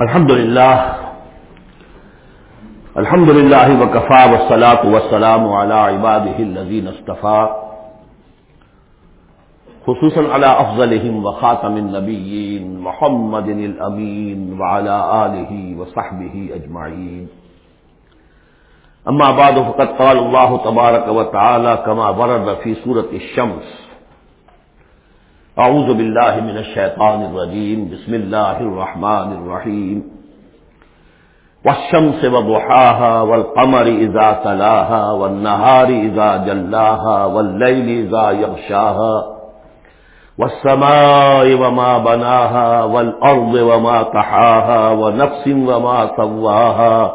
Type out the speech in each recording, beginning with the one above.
الحمد لله الحمد لله وكفى والصلاة والسلام على عباده الذين اصطفى خصوصا على أفضلهم وخاتم النبيين محمد الأمين وعلى آله وصحبه أجمعين أما بعد، فقد قال الله تبارك وتعالى كما ورد في سورة الشمس اعوذ باللہ من الشیطان الرجیم، بسم اللہ الرحمن الرحیم. والشمس وضحاها والقمر اذا تلاها والنهار اذا جلاها والليل اذا يغشاها والسماء وما بناها والارض وما طحاها ونفس وما سواها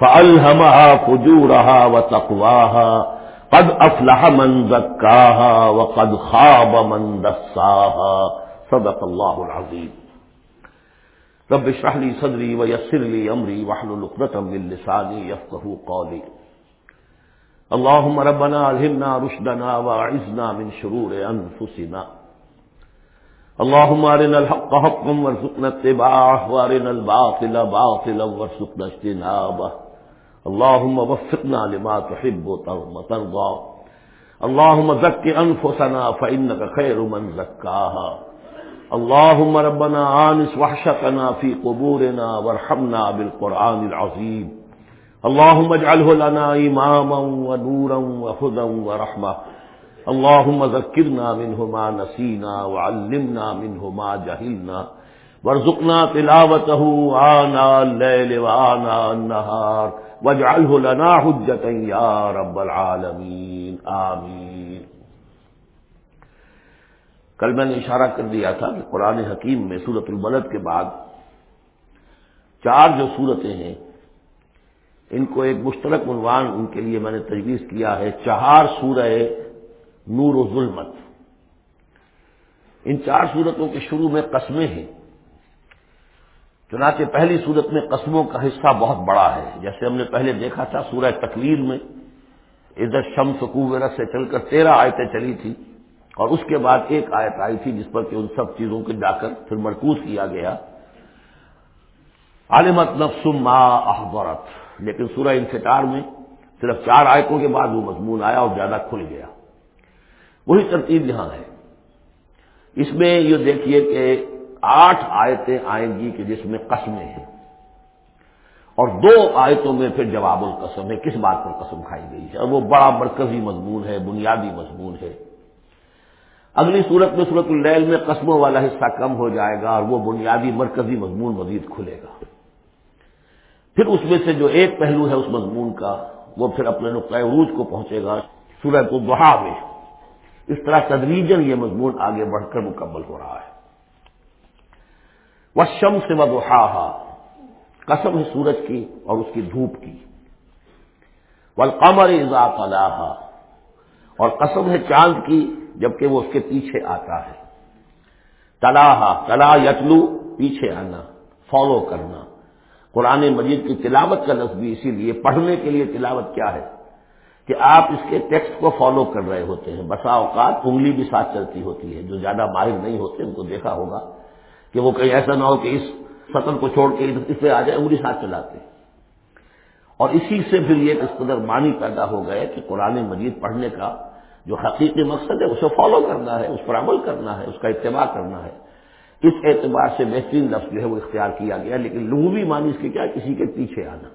فألهمها فجورها وتقواها قد افلح من زکاها وقد خاب من دساها. صدق الله العظيم رب اشرح لي صدري ويسر لي امري واحلل عقدة من لساني يفقهوا قولي اللهم ربنا الهمنا رشدنا واعذنا من شرور انفسنا. اللهم ارنا الحق حقا وارزقنا اتباعه وارنا الباطل باطلا وارزقنا اجتنابه. اللهم وفقنا لما تحب وترضى اللهم زك انفسنا فانك خير من زكاها اللهم ربنا آنس وحشتنا في قبورنا وارحمنا بالقرآن العظيم اللهم اجعله لنا إماما ونورا وهدى ورحمة اللهم ذكرنا منه ما نسينا وعلمنا منه ما جهلنا وارزقنا تلاوته آناء الليل وآناء النهار واجعله لنا حجة يا رب العالمين، آمين. کل میں نے اشارہ کر دیا تھا کہ قرآن حکیم میں سورت البلد کے بعد چار جو صورتیں ہیں، ان کو ایک مشترک عنوان ان کے لیے میں نے تجویز کیا ہے، چہار سورہ نور و ظلمت۔ ان چار صورتوں کے شروع میں قسمیں ہیں۔ چنانچہ پہلی صورت میں قسموں کا حصہ بہت بڑا ہے۔ جیسے ہم نے پہلے دیکھا تھا سورہ تکلیل میں ادھر شم سکویرت سے چل کر تیرہ آیتیں چلی تھی اور اس کے بعد ایک آیت آئی تھی جس پر کہ ان سب چیزوں کو جا کر پھر مرکوز کیا گیا۔ عالمت نفسم ما احبرت لیکن سورہ انفطار میں صرف چار آیتوں کے بعد وہ مضمون آیا اور زیادہ کھل گیا۔ وہی ترتیب یہاں ہے۔ اس میں یہ دیکھیے کہ آٹھ آیتیں آئیں گی کہ جس میں قسمیں ہیں۔ اور دو آیتوں میں پھر جواب القسم ہے، کس بات پر قسم کھائی گئی ہے؟ اور وہ بڑا مرکزی مضمون ہے، بنیادی مضمون ہے۔ اگلی صورت میں صورت اللیل میں قسموں والا حصہ کم ہو جائے گا اور وہ بنیادی مرکزی مضمون مزید کھلے گا۔ پھر اس میں سے جو ایک پہلو ہے اس مضمون کا، وہ پھر اپنے نقطۂ عروج کو پہنچے گا سورت الضحا میں۔ اس طرح تدریجن یہ مضمون آگے بڑھ کر مکمل ہو رہا ہے۔ وہ شم سے وضحا قسم ہے سورج کی اور اس کی دھوپ کی۔ والقمر اذا طلاها۔ اور قسم ہے چاند کی جبکہ وہ اس کے پیچھے آتا ہے۔ تلاحا تلا یتلو، پیچھے آنا فالو کرنا۔ قرآن مجید کی تلاوت کا لفظ بھی اسی لیے پڑھنے کے لیے تلاوت کیا ہے کہ آپ اس کے ٹیکسٹ کو فالو کر رہے ہوتے ہیں۔ بسا اوقات انگلی بھی ساتھ چلتی ہوتی ہے۔ جو زیادہ ماہر نہیں ہوتے، ان کو دیکھا ہوگا۔ کہ وہ کہیں ایسا نہ ہو کہ اس سطر کو چھوڑ کے اس پہ آ جائے، انگلی ساتھ چلاتے اور اسی سے پھر یہ اس قدر معنی پیدا ہو گئے کہ قرآن مجید پڑھنے کا جو حقیقی مقصد ہے، اسے فالو کرنا ہے، اس پر عمل کرنا ہے، اس کا اتباع کرنا ہے۔ اس اعتبار سے بہترین لفظ جو ہے وہ اختیار کیا گیا، لیکن لغوی معنی اس کی کیا، کسی کے پیچھے آنا۔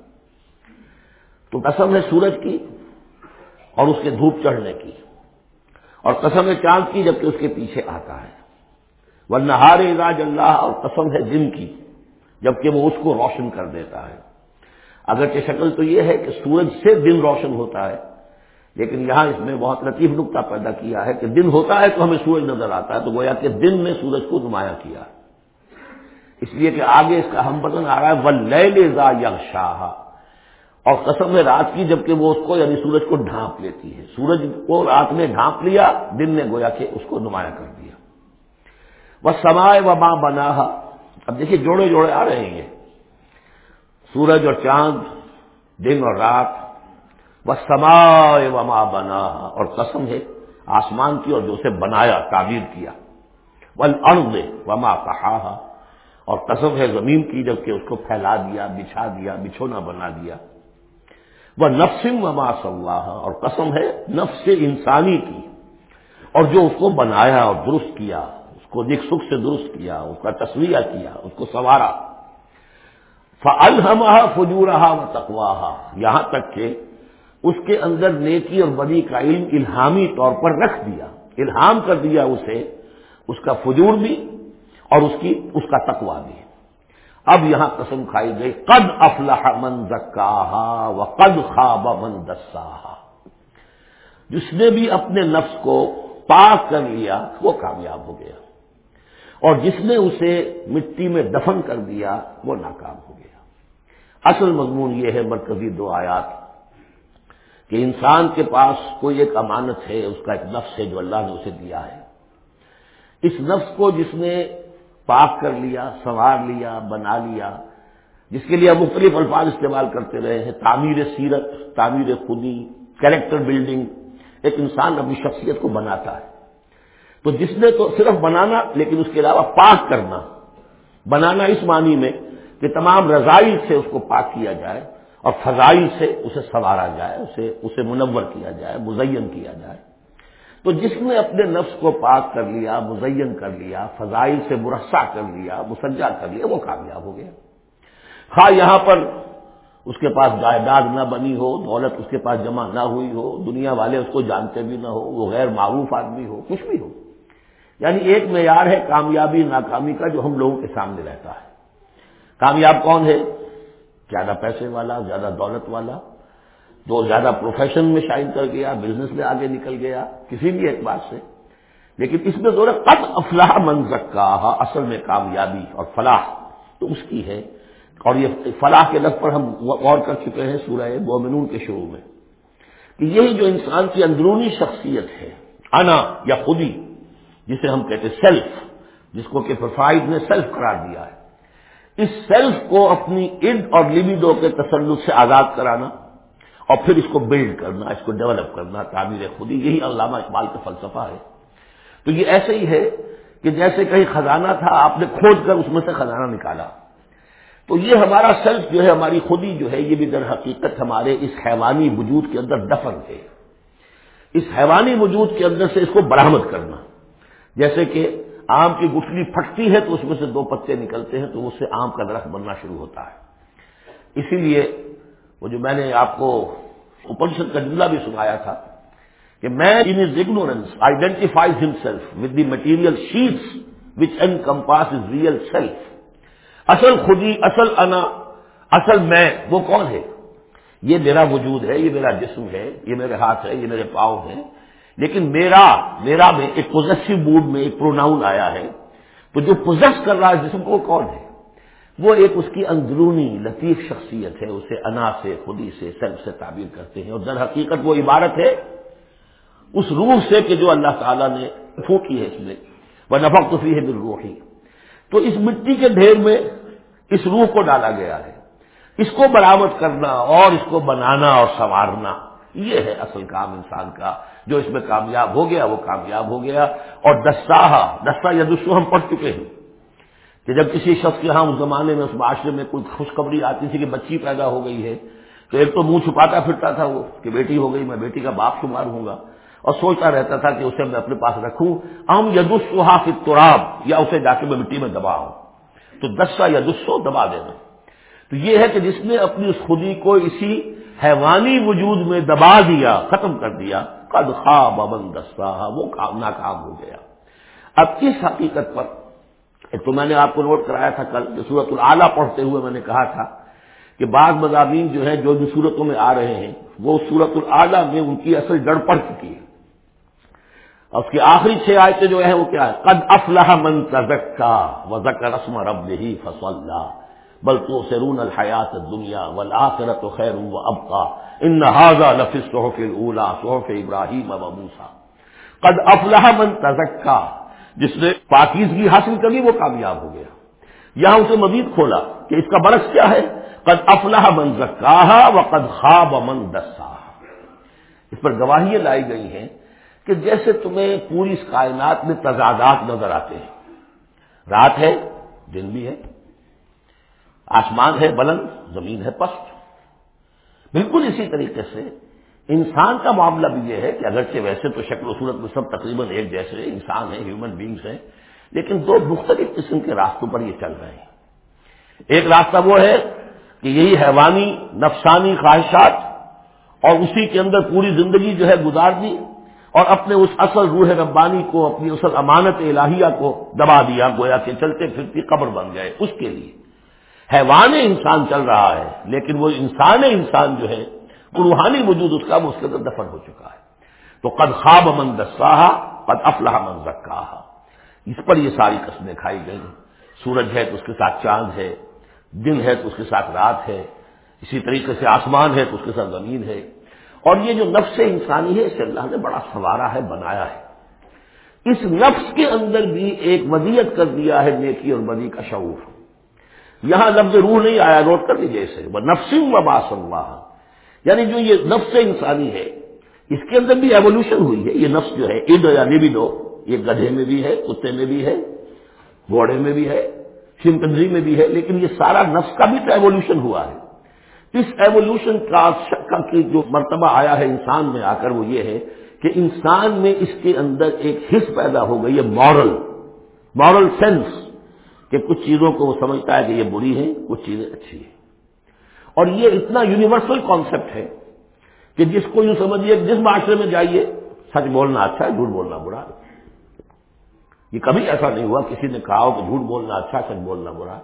تو قسم ہے سورج کی اور اس کے دھوپ چڑھنے کی، اور قسم ہے چاند کی جبکہ اس کے پیچھے آتا ہے۔ ورنہ ہار راج اللہ اور قسم ہے دن کی، جبکہ وہ اس کو روشن کر دیتا ہے۔ اگرچہ شکل تو یہ ہے کہ سورج سے دن روشن ہوتا ہے، لیکن یہاں اس میں بہت لطیف نقطہ پیدا کیا ہے کہ دن ہوتا ہے تو ہمیں سورج نظر آتا ہے، تو گویا کہ دن نے سورج کو نمایاں کیا۔ اس لیے کہ آگے اس کا ہم بدن آ رہا ہے ول زا شاہ اور قسم ہے رات کی، جبکہ وہ اس کو یعنی سورج کو ڈھانپ لیتی ہے۔ سورج کو رات نے ڈھانپ لیا، دن نے گویا کہ اس کو نمایاں کر دیا۔ وہ سمائے و ماں بنا اب دیکھیے جوڑے جوڑے آ رہے ہیں۔ سورج اور چاند، دن اور رات۔ وہ سمائے و ماں بنا اور قسم ہے، آسمان کی اور جو اسے بنایا تعبیر کیا۔ ون ارد و ماں کہا اور قسم ہے، زمین کی جبکہ اس کو پھیلا دیا، بچھا دیا، بچھونا بنا دیا۔ وہ نفسم وما صلاح اور قسم ہے، نفس انسانی کی۔ اور جو اس کو بنایا اور درست کیا۔ کو نک سکھ سے درست کیا، اس کا تصویہ کیا، اس کو سوارا فلحمہ فجورہ و تقواہ یہاں تک کہ اس کے اندر نیکی اور بدی کا علم الہامی طور پر رکھ دیا، الہام کر دیا اسے، اس کا فجور بھی اور اس کی، اس کا تقوا بھی۔ اب یہاں قسم کھائی گئی، قد افلح من زکاہا و قد خواب من دساہا جس نے بھی اپنے نفس کو پاک کر لیا، وہ کامیاب ہو گیا۔ اور جس نے اسے مٹی میں دفن کر دیا، وہ ناکام ہو گیا۔ اصل مضمون یہ ہے، مرکزی دو آیات، کہ انسان کے پاس کوئی ایک امانت ہے، اس کا ایک نفس ہے جو اللہ نے اسے دیا ہے۔ اس نفس کو جس نے پاک کر لیا، سنوار لیا، بنا لیا، جس کے لیے مختلف الفاظ استعمال کرتے رہے ہیں، تعمیر سیرت، تعمیر خودی کریکٹر بلڈنگ، ایک انسان اپنی شخصیت کو بناتا ہے۔ تو جس نے تو صرف بنانا لیکن اس کے علاوہ پاک کرنا، بنانا اس معنی میں کہ تمام رضائی سے اس کو پاک کیا جائے اور فضائی سے اسے سنوارا جائے، اسے اسے منور کیا جائے، مزین کیا جائے۔ تو جس نے اپنے نفس کو پاک کر لیا، مزین کر لیا، فضائی سے مرسا کر لیا، مسجا کر لیا، وہ کامیاب ہو گیا۔ ہاں یہاں پر اس کے پاس جائیداد نہ بنی ہو، دولت اس کے پاس جمع نہ ہوئی ہو، دنیا والے اس کو جانتے بھی نہ ہو، وہ غیر معروف آدمی ہو، کچھ بھی ہو۔ یعنی ایک معیار ہے کامیابی ناکامی کا جو ہم لوگوں کے سامنے رہتا ہے۔ کامیاب کون ہے؟ زیادہ پیسے والا، زیادہ دولت والا جو زیادہ پروفیشن میں شائن کر گیا بزنس میں آگے نکل گیا، کسی بھی اعتبار سے۔ لیکن اس میں دور قد افلاح منظک کا اصل میں کامیابی اور فلاح تو اس کی ہے۔ اور یہ فلاح کے لفظ پر ہم غور کر چکے ہیں سورہ مومنون کے شروع میں کہ یہی جو انسان کی اندرونی شخصیت ہے، انا یا خودی جسے ہم کہتے ہیں سیلف جس کو کہ پروفائڈ نے سیلف قرار دیا ہے۔ اس سیلف کو اپنی اڈ اور لبیڈو کے تسلط سے آزاد کرانا اور پھر اس کو بلڈ کرنا، اس کو ڈیولپ کرنا، تعمیر خودی، یہی علامہ اقبال کا فلسفہ ہے۔ تو یہ ایسے ہی ہے کہ جیسے کہیں خزانہ تھا، آپ نے کھود کر اس میں سے خزانہ نکالا۔ تو یہ ہمارا سیلف جو ہے، ہماری خودی جو ہے، یہ بھی در حقیقت ہمارے اس حیوانی وجود کے اندر دفن ہے اس حیوانی وجود کے اندر سے اس کو برامد کرنا۔ جیسے کہ آم کی گٹھلی پھٹتی ہے تو اس میں سے دو پتے نکلتے ہیں تو اس سے آم کا درخت بننا شروع ہوتا ہے۔ اسی لیے وہ جو میں نے آپ کو اپنشد کا جملہ بھی سنایا تھا کہ man in is ignorance identifies himself with the material sheets which encompass is real self اصل خودی، اصل انا، اصل میں، وہ کون ہے؟ یہ میرا وجود ہے، یہ میرا جسم ہے، یہ میرے ہاتھ ہے، یہ میرے پاؤں ہیں۔ لیکن میرا میرا میں ایک پوزیسو موڈ میں ایک پروناؤن آیا ہے تو جو پوزیس کر رہا ہے جسم کو کون ہے؟ وہ ایک اس کی اندرونی لطیف شخصیت ہے، اسے انا سے، خودی سے سیلف سے تعبیر کرتے ہیں اور در حقیقت وہ عبارت ہے اس روح سے کہ جو اللہ تعالیٰ نے پھونکی ہے اس میں۔ وہ نفق توفی ہے بالروحی تو اس مٹی کے ڈھیر میں اس روح کو ڈالا گیا ہے۔ اس کو برامد کرنا اور اس کو بنانا اور سنوارنا۔ یہ ہے اصل کام انسان کا۔ جو اس میں کامیاب ہو گیا، وہ کامیاب ہو گیا۔ اور دستاحا دستہ یا دوسروں ہم پڑھ چکے ہیں کہ جب کسی شخص کے ہاں اس زمانے میں، اس معاشرے میں کوئی خوشخبری آتی تھی کہ بچی پیدا ہو گئی ہے، تو ایک تو منہ چھپاتا پھرتا تھا وہ کہ بیٹی ہو گئی، میں بیٹی کا باپ شمار ہوں گا۔ اور سوچتا رہتا تھا کہ اسے میں اپنے پاس رکھوں۔ ہم یدسوہا فی تراب یا اسے جا کے میں مٹی میں دباؤں۔ تو دسا یدسو دبا دینا تو یہ ہے کہ جس نے اپنی اس خودی کو اسی حیوانی وجود میں دبا دیا، ختم کر دیا۔ قد خواب ابن دستا وہ ناکام ہو گیا۔ اب اس حقیقت پر، ایک تو میں نے آپ کو نوٹ کرایا تھا کل جو سورت العلیٰ پڑھتے ہوئے میں نے کہا تھا کہ بعض مضامین جو ہے جو بھی صورتوں میں آ رہے ہیں، وہ سورت العلیٰ میں ان کی اصل جڑ پڑ چکی ہے۔ اور اس کی آخری چھ آیتیں جو ہے وہ کیا ہے قد افلاح من تزکا وزکر رسم رب ہی فصل بل تو سرون الحیات دنیا والآخرت خیر و ابقا. ان نہذا لفظ صحف اولا صحف ابراہیم اب موسا قد افلاح من تزکا. جس نے پاکیزگی حاصل کری وہ کامیاب ہو گیا. یہاں اسے مزید کھولا کہ اس کا برس کیا ہے؟ قد افلاح من زکاہا و قد خواب من دسا اس پر گواہیاں لائی گئی ہیں کہ جیسے تمہیں پوری اس کائنات میں تضادات نظر آتے ہیں۔ رات ہے، دن بھی ہے۔ آسمان ہے بلند، زمین ہے پست۔ بالکل اسی طریقے سے انسان کا معاملہ بھی یہ ہے کہ اگرچہ ویسے تو شکل و صورت میں سب تقریباً ایک جیسے انسان ہیں ہیومن بینگس ہیں، لیکن دو مختلف قسم کے راستوں پر یہ چل رہے ہیں۔ ایک راستہ وہ ہے کہ یہی حیوانی، نفسانی خواہشات اور اسی کے اندر پوری زندگی جو ہے گزار دی اور اپنے اس اصل روح ربانی کو، اپنی اصل امانت الہیہ کو دبا دیا، گویا کہ چلتے پھرتی قبر بن گئے، اس کے لیے۔ حیوان انسان چل رہا ہے، لیکن وہ انسان انسان جو ہے، وہ روحانی وجود اس کا وہ اس کے اندر دفن ہو چکا ہے۔ تو قد خواب من دساہا، قد افلاح من زکا اس پر یہ ساری قسمیں کھائی گئی سورج ہے تو اس کے ساتھ چاند ہے، دن ہے تو اس کے ساتھ رات ہے۔ اسی طریقے سے آسمان ہے تو اس کے ساتھ زمین ہے۔ اور یہ جو نفس انسانی ہے اسے اللہ نے بڑا سوارا ہے، بنایا ہے۔ اس نفس کے اندر بھی ایک ودیت کر دیا ہے، نیکی اور بدی کا شعور۔ یہاں لفظ روح نہیں آیا، نوٹ کر لیجیے اسے۔ وہ نفسنگ و باسن یعنی جو یہ نفس انسانی ہے، اس کے اندر بھی ایولیوشن ہوئی ہے۔ یہ نفس جو ہے اڈ یا لبیڈو یہ گدھے میں بھی ہے، کتے میں بھی ہے، گھوڑے میں بھی ہے چمپنزی میں بھی ہے، لیکن یہ سارا نفس کا بھی تو ایولیوشن ہوا ہے۔ اس ایولیوشن کا کی جو مرتبہ آیا ہے انسان میں آ کر وہ یہ ہے کہ انسان میں اس کے اندر ایک حص پیدا ہو گئی ہے مورل مورل سینس کہ کچھ چیزوں کو وہ سمجھتا ہے کہ یہ بری ہیں کچھ چیزیں اچھی ہیں۔ اور یہ اتنا یونیورسل کانسیپٹ ہے کہ جس کو یوں سمجھیے جس معاشرے میں جائیے، سچ بولنا اچھا ہے، جھوٹ بولنا برا ہے۔ یہ کبھی ایسا نہیں ہوا کسی نے کہا ہو کہ جھوٹ بولنا اچھا سچ بولنا برا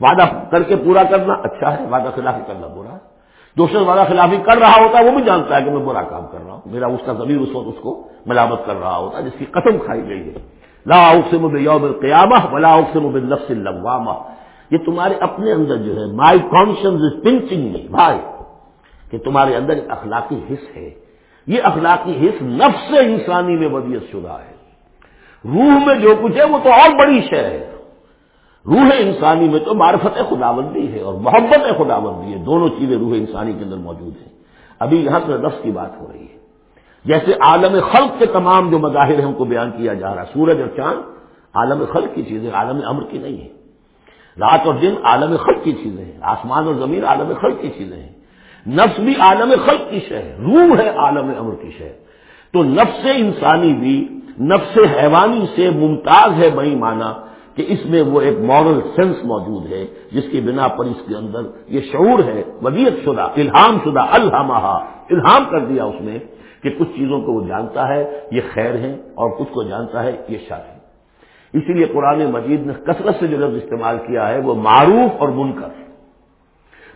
وعدہ کر کے پورا کرنا اچھا ہے، وعدہ خلافی کرنا برا ہے۔ وعدہ خلافی کر رہا ہوتا ہے، وہ بھی جانتا ہے کہ میں برا کام کر رہا ہوں۔ میرا اس کا ضمیر اس وقت اس کو ملامت کر رہا ہوتا ہے، جس کی قسم کھائی گئی ہے۔ لا اقسم بیوم القیامہ ولا اقسم بالنفس اللوامہ۔ یہ تمہارے اپنے اندر جو ہے مائی کانشنس از پنچنگ بھائی کہ تمہارے اندر ایک اخلاقی حص ہے۔ یہ اخلاقی حص نفس انسانی میں ودیت شدہ ہے۔ روح میں جو کچھ ہے، وہ تو اور بڑی شے ہے۔ روح انسانی میں تو معرفت خداوندی ہے اور محبت خداوندی ہے۔ دونوں چیزیں روح انسانی کے اندر موجود ہیں۔ ابھی یہاں سے نفس کی بات ہو رہی ہے۔ جیسے عالم خلق کے تمام جو مظاہر ہیں ان کو بیان کیا جا رہا سورج اور چاند عالم خلق کی چیزیں، عالم امر کی نہیں ہے رات اور دن عالم خلق کی چیزیں ہیں۔ آسمان اور زمین عالم خلق کی چیزیں ہیں۔ نفس بھی عالم خلق کی شہ ہے روح ہے عالم امر کی شہ تو نفس انسانی بھی، نفس حیوانی سے ممتاز ہے بہی مانا کہ اس میں وہ ایک مورل سینس موجود ہے، جس کی بنا پر اس کے اندر یہ شعور ہے ودیت شدہ، الہام شدہ الحمہ الہام کر دیا اس میں کہ کچھ چیزوں کو وہ جانتا ہے، یہ خیر ہے اور کچھ کو جانتا ہے، یہ شر ہے اسی لیے قرآن مجید نے کثرت سے جو لفظ استعمال کیا ہے، وہ معروف اور منکر۔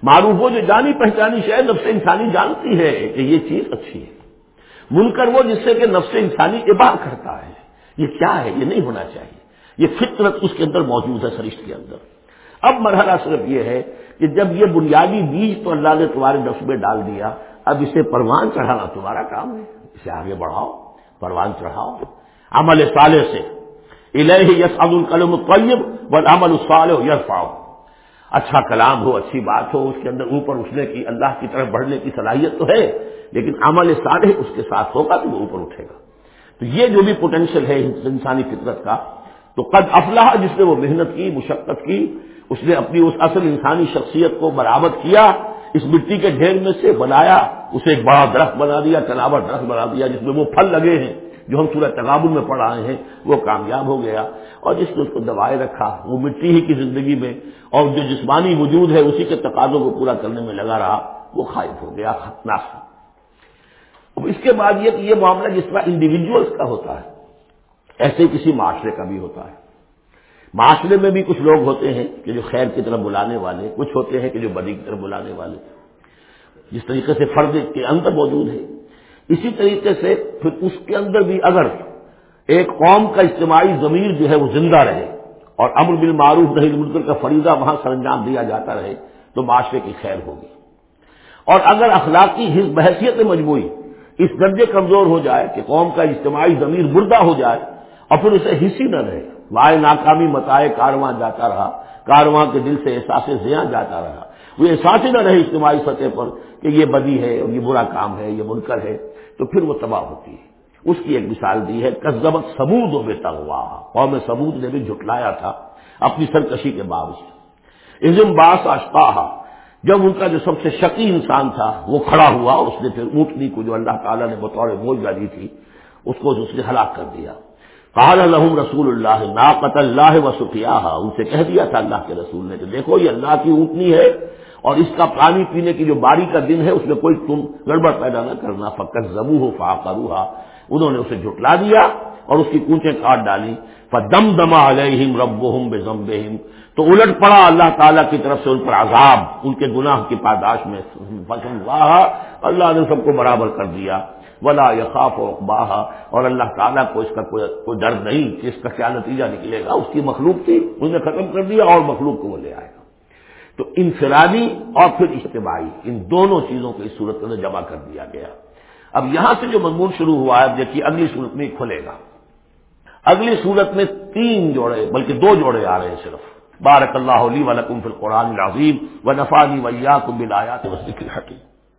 معروف وہ جو جانی پہچانی شاید نفس انسانی جانتی ہے کہ یہ چیز اچھی ہے۔ منکر وہ جس سے کہ نفس انسانی اباہ کرتا ہے۔ یہ کیا ہے؟ یہ نہیں ہونا چاہیے۔ یہ فطرت اس کے اندر موجود ہے، سرشت کے اندر۔ اب مرحلہ صرف یہ ہے کہ جب یہ بنیادی بیج تو اللہ نے تمہارے نفس میں ڈال دیا، اب اسے پروان چڑھانا تمہارا کام ہے، اسے آگے بڑھاؤ، پروان چڑھاؤ۔ عمل سالے سے۔ الہ یس القلم طیب بل عمل الصالح یس اچھا کلام ہو، اچھی بات ہو، اس کے اندر اوپر اٹھنے کی، اللہ کی طرف بڑھنے کی صلاحیت تو ہے، لیکن عمل صالح اس کے ساتھ ہوگا تو وہ اوپر اٹھے گا۔ تو یہ جو بھی پوٹینشیل ہے انسانی فطرت کا تو قد افلاح جس نے وہ محنت کی، مشقت کی، اس نے اپنی اس اصل انسانی شخصیت کو برآمد کیا، اس مٹی کے ڈھیر میں سے بنایا، اسے ایک بڑا درخت بنا دیا تناور درخت بنا دیا، جس میں وہ پھل لگے ہیں، جو ہم سورج تغابل میں پڑھ رہے ہیں، وہ کامیاب ہو گیا۔ اور جس نے اس کو دبائے رکھا، وہ مٹی ہی کی زندگی میں، اور جو جسمانی وجود ہے، اسی کے تقاضوں کو پورا کرنے میں لگا رہا، وہ خائف ہو گیا، خطرناک۔ اب اس کے بعد یہ کہ یہ معاملہ جس طرح انڈیویجلس کا ہوتا ہے ایسے کسی معاشرے کا بھی ہوتا ہے۔ معاشرے میں بھی کچھ لوگ ہوتے ہیں کہ جو خیر کی طرف بلانے والے، کچھ ہوتے ہیں کہ جو بدی کی طرف بلانے والے۔ جس طریقے سے فرد کے اندر موجود ہے اسی طریقے سے پھر اس کے اندر بھی اگر ایک قوم کا اجتماعی ضمیر جو ہے وہ زندہ رہے اور امر بال معروف نہیں ملک کا فریضہ وہاں سر انجام دیا جاتا رہے، تو معاشرے کی خیر ہوگی۔ اور اگر اخلاقی حص بحثیت مجموعی اس درجے کمزور ہو جائے کہ قوم کا اجتماعی ضمیر مردہ ہو جائے اور پھر اسے حصی نہ رہے۔ وائے ناکامی متائے، کارواں جاتا رہا۔ کارواں کے دل سے احساس زیاں جاتا رہا۔ وہ احساس ہی نہ رہے اجتماعی سطح پر کہ یہ بدی ہے، اور یہ برا کام ہے، یہ منکر ہے۔ تو پھر وہ تباہ ہوتی ہے۔ اس کی ایک مثال دی ہے کزبت سبود و بیتا ہوا قوم سبود نے بھی جھٹلایا تھا اپنی سرکشی کے باوجود۔ ازم باس اشپاہا جب ان کا جو سب سے شکی انسان تھا، وہ کھڑا ہوا، اس نے پھر اونٹنی کو جو اللہ تعالیٰ نے بطور موج دی تھی، اس کو اس نے ہلاک کر دیا۔ قال الحم رسول اللہ نا قتل اللہ و ان سے کہہ دیا تھا اللہ کے رسول نے کہ دیکھو یہ اللہ کی اونٹنی ہے اور اس کا پانی پینے کی جو باری کا دن ہے اس میں کوئی تم گڑبڑ پیدا نہ کرنا۔ فکر زبو ہو فا انہوں نے اسے جھٹلا دیا اور اس کی کونچیں کاٹ ڈالی۔ دم دما علیہم رب بے ضم تو الٹ پڑا اللہ تعالیٰ کی طرف سے ان پر عذاب۔ ان کے گناہ کی پاداش میں اللہ نے سب کو برابر کر دیا۔ ولا یقاف و اقباہ اور اللہ تعالیٰ کو اس کا کوئی کوئی ڈر نہیں کہ اس کا کیا نتیجہ نکلے گا۔ اس کی مخلوق تھی، اس نے ختم کر دیا اور مخلوق کو وہ لے آئے گا۔ تو انفرادی اور پھر اجتماعی، ان دونوں چیزوں کو اس صورت میں جمع کر دیا گیا۔ اب یہاں سے جو مضمون شروع ہوا ہے دیکھیے اگلی صورت میں کھلے گا۔ اگلی صورت میں تین جوڑے، بلکہ دو جوڑے آ رہے ہیں صرف۔ بارک اللہ علی ولکم فی القرآن العظیم و نفانی ویا کو ملایا تو ذکر حقیق